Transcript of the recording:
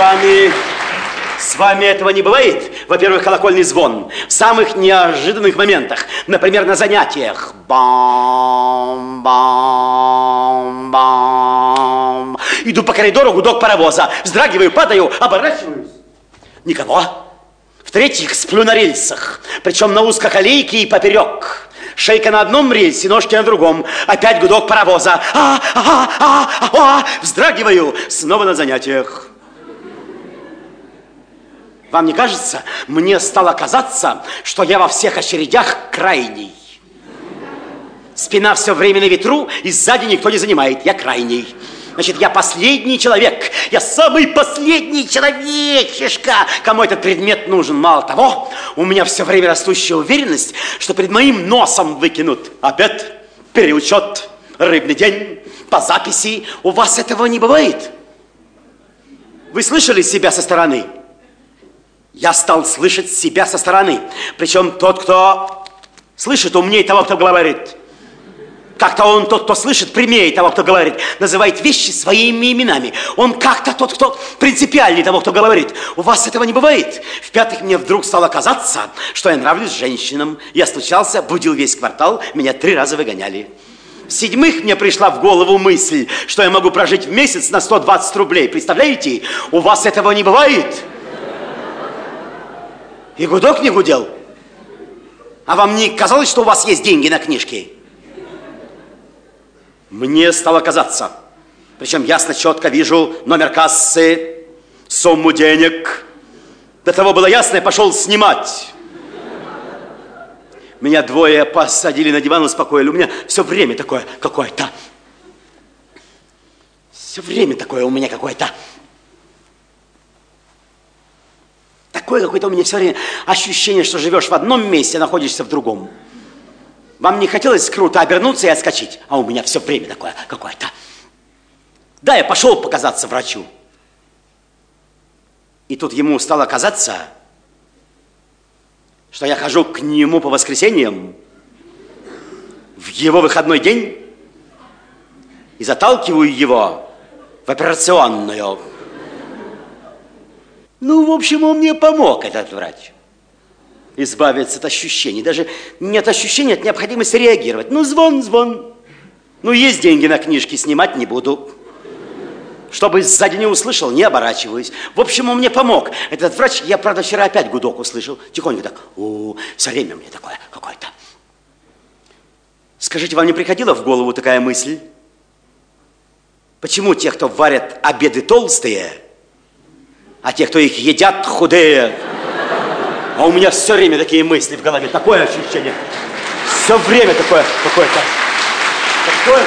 вами... С вами этого не бывает? Во-первых, колокольный звон. В самых неожиданных моментах. Например, на занятиях. Бам, бам, бам. Иду по коридору, гудок паровоза. Вздрагиваю, падаю, оборачиваюсь. Никого. В-третьих, сплю на рельсах. Причем на узкоколейке и поперек. Шейка на одном рельсе, ножки на другом. Опять гудок паровоза. А, а, а, а, а, вздрагиваю. Снова на занятиях. Вам не кажется? Мне стало казаться, что я во всех очередях крайний. Спина все время на ветру, и сзади никто не занимает. Я крайний. Значит, я последний человек. Я самый последний человечишка, кому этот предмет нужен. Мало того, у меня все время растущая уверенность, что перед моим носом выкинут обед, переучет, рыбный день, по записи. У вас этого не бывает? Вы слышали себя со стороны? Я стал слышать себя со стороны. Причем тот, кто слышит, умнее того, кто говорит. Как-то он тот, кто слышит, прямее того, кто говорит. Называет вещи своими именами. Он как-то тот, кто принципиальнее того, кто говорит. У вас этого не бывает. В-пятых, мне вдруг стало казаться, что я нравлюсь женщинам. Я стучался, будил весь квартал, меня три раза выгоняли. В-седьмых, мне пришла в голову мысль, что я могу прожить в месяц на 120 рублей. Представляете? У вас этого не бывает. И гудок не гудел. А вам не казалось, что у вас есть деньги на книжки? Мне стало казаться. Причем ясно, четко вижу номер кассы, сумму денег. До того было ясно, я пошел снимать. Меня двое посадили на диван, успокоили. У меня все время такое какое-то. Все время такое у меня какое-то. Такое какое-то у меня все время ощущение, что живешь в одном месте, а находишься в другом. Вам не хотелось круто обернуться и отскочить? А у меня все время такое какое-то. Да, я пошел показаться врачу. И тут ему стало казаться, что я хожу к нему по воскресеньям в его выходной день и заталкиваю его в операционную. Ну, в общем, он мне помог, этот врач избавиться от ощущений. Даже нет ощущения от необходимости реагировать. Ну, звон, звон. Ну, есть деньги на книжки, снимать не буду. Чтобы сзади не услышал, не оборачиваюсь. В общем, он мне помог. Этот врач, я, правда, вчера опять гудок услышал. Тихонько так, у, все время мне такое какое-то. Скажите, вам не приходила в голову такая мысль? Почему те, кто варят обеды толстые, а те, кто их едят, худые? А у меня все время такие мысли в голове, такое ощущение. Все время такое какое-то. Такое